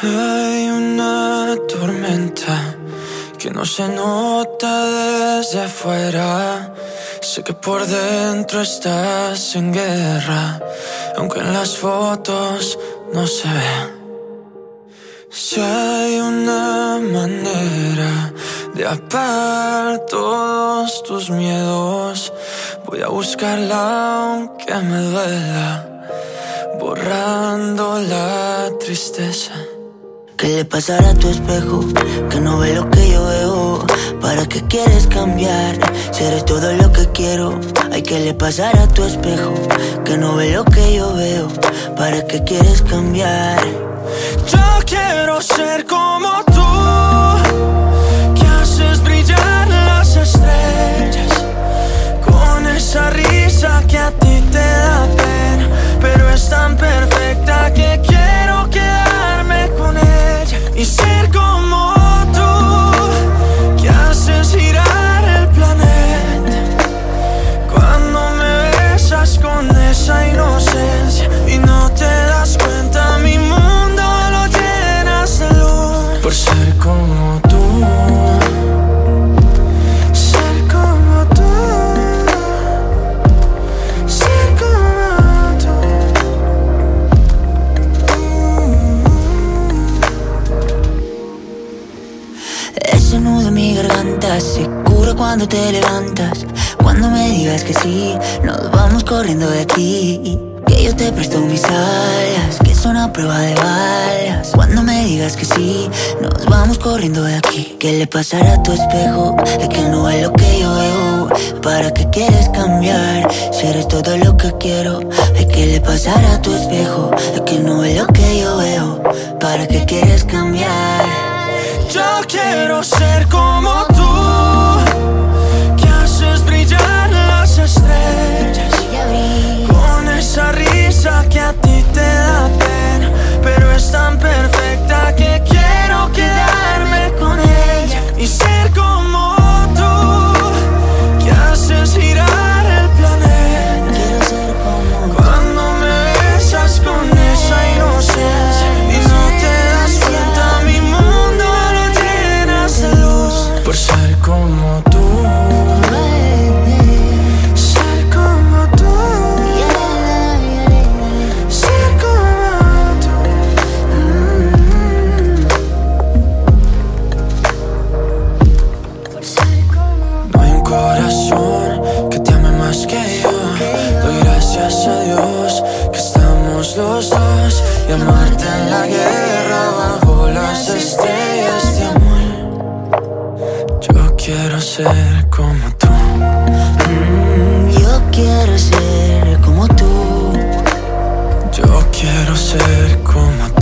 Hay una tormenta que no se nota desde afuera. Sé que por dentro estás en guerra, aunque en las fotos no se ve. Si hay una manera de apagar todos tus miedos, voy a buscarla aunque me duela, borrando la tristeza. ¿Qué le pasará a tu espejo? Que no ve lo que yo veo. ¿Para qué quieres cambiar? Si eres todo lo que quiero. Hay que le pasar a tu espejo? Que no ve lo que yo veo. ¿Para qué quieres cambiar? Yo quiero ser como tú. Por ser como tú. Ser como tú. Ser como tú. Ese nudo en mi garganta se cura cuando te levantas. Cuando me digas que sí, nos vamos corriendo de aquí. Que yo te presto mis alas, que son a prueba de balas. Cuando me digas que sí, nos vamos corriendo de aquí. ¿Qué le pasará a tu espejo? Es que no es lo que yo veo. ¿Para qué quieres cambiar? Si eres todo lo que quiero. ¿Hay que le pasará a tu espejo? Es que no es lo que yo veo. ¿Para qué quieres cambiar? Yo quiero ser como tú, quiero ser como tú. Mm. Yo quiero ser como tú. Yo quiero ser como tú.